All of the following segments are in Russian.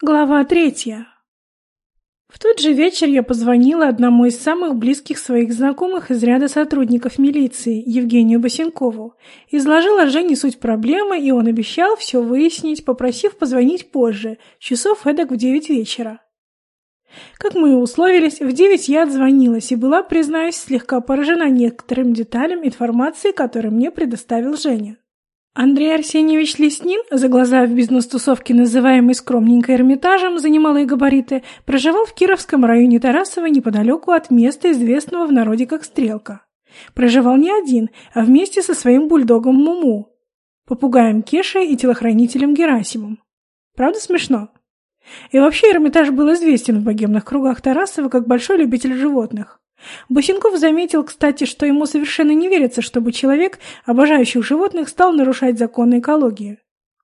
Глава третья. В тот же вечер я позвонила одному из самых близких своих знакомых из ряда сотрудников милиции, Евгению Босенкову. Изложила Жене суть проблемы, и он обещал все выяснить, попросив позвонить позже, часов эдак в девять вечера. Как мы и условились, в девять я отзвонилась и была, признаюсь, слегка поражена некоторым деталям информации, которую мне предоставил Женя. Андрей Арсеньевич Леснин, за глаза в бизнес-тусовке, называемый скромненько Эрмитажем, за немалые габариты, проживал в Кировском районе Тарасова неподалеку от места, известного в народе как Стрелка. Проживал не один, а вместе со своим бульдогом Муму, попугаем Кешей и телохранителем Герасимом. Правда смешно? И вообще Эрмитаж был известен в богемных кругах Тарасова как большой любитель животных. Босенков заметил, кстати, что ему совершенно не верится, чтобы человек, обожающий животных, стал нарушать законы экологии.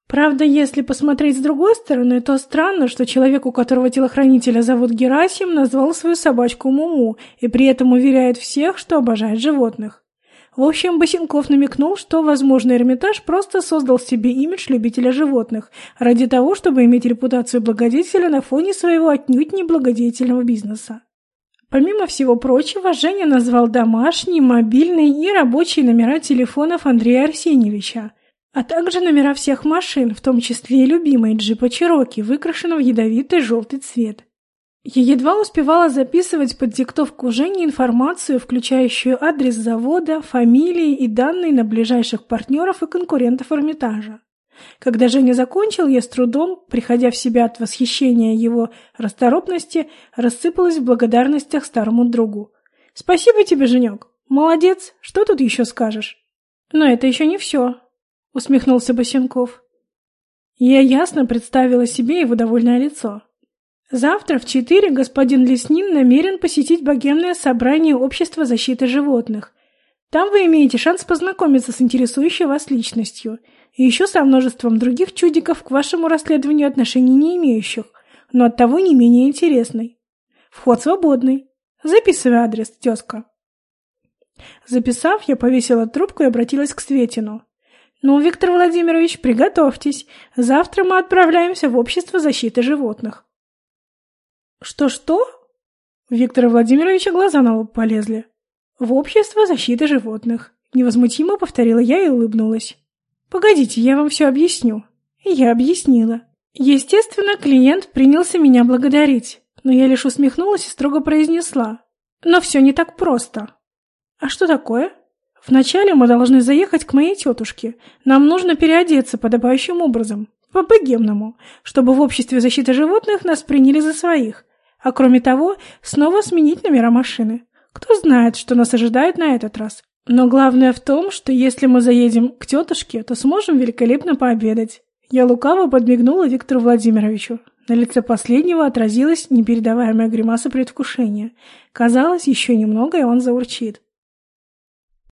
Правда, если посмотреть с другой стороны, то странно, что человек, у которого телохранителя зовут Герасим, назвал свою собачку Муму и при этом уверяет всех, что обожает животных. В общем, Босенков намекнул, что, возможно, Эрмитаж просто создал себе имидж любителя животных ради того, чтобы иметь репутацию благодетеля на фоне своего отнюдь неблагодетельного бизнеса. Помимо всего прочего, Женя назвал домашние, мобильные и рабочие номера телефонов Андрея Арсеньевича, а также номера всех машин, в том числе и любимой джипа Чироки, выкрашенного в ядовитый желтый цвет. Я едва успевала записывать под диктовку Жени информацию, включающую адрес завода, фамилии и данные на ближайших партнеров и конкурентов Эрмитажа. Когда Женя закончил, я с трудом, приходя в себя от восхищения его расторопности, рассыпалась в благодарностях старому другу. «Спасибо тебе, Женек! Молодец! Что тут еще скажешь?» «Но это еще не все», — усмехнулся Босенков. Я ясно представила себе его довольное лицо. Завтра в четыре господин Леснин намерен посетить богемное собрание Общества защиты животных. Там вы имеете шанс познакомиться с интересующей вас личностью — и еще со множеством других чудиков к вашему расследованию отношений не имеющих, но оттого не менее интересной. Вход свободный. Записывай адрес, тезка. Записав, я повесила трубку и обратилась к Светину. «Ну, Виктор Владимирович, приготовьтесь. Завтра мы отправляемся в Общество защиты животных». «Что-что?» Виктора Владимировича глаза на лоб полезли. «В Общество защиты животных», — невозмутимо повторила я и улыбнулась. «Погодите, я вам все объясню». Я объяснила. Естественно, клиент принялся меня благодарить, но я лишь усмехнулась и строго произнесла. Но все не так просто. А что такое? Вначале мы должны заехать к моей тетушке. Нам нужно переодеться подобающим образом, по-богемному, чтобы в обществе защиты животных нас приняли за своих. А кроме того, снова сменить номера машины. Кто знает, что нас ожидает на этот раз. Но главное в том, что если мы заедем к тетушке, то сможем великолепно пообедать. Я лукаво подмигнула Виктору Владимировичу. На лице последнего отразилась непередаваемая гримаса предвкушения. Казалось, еще немного, и он заурчит.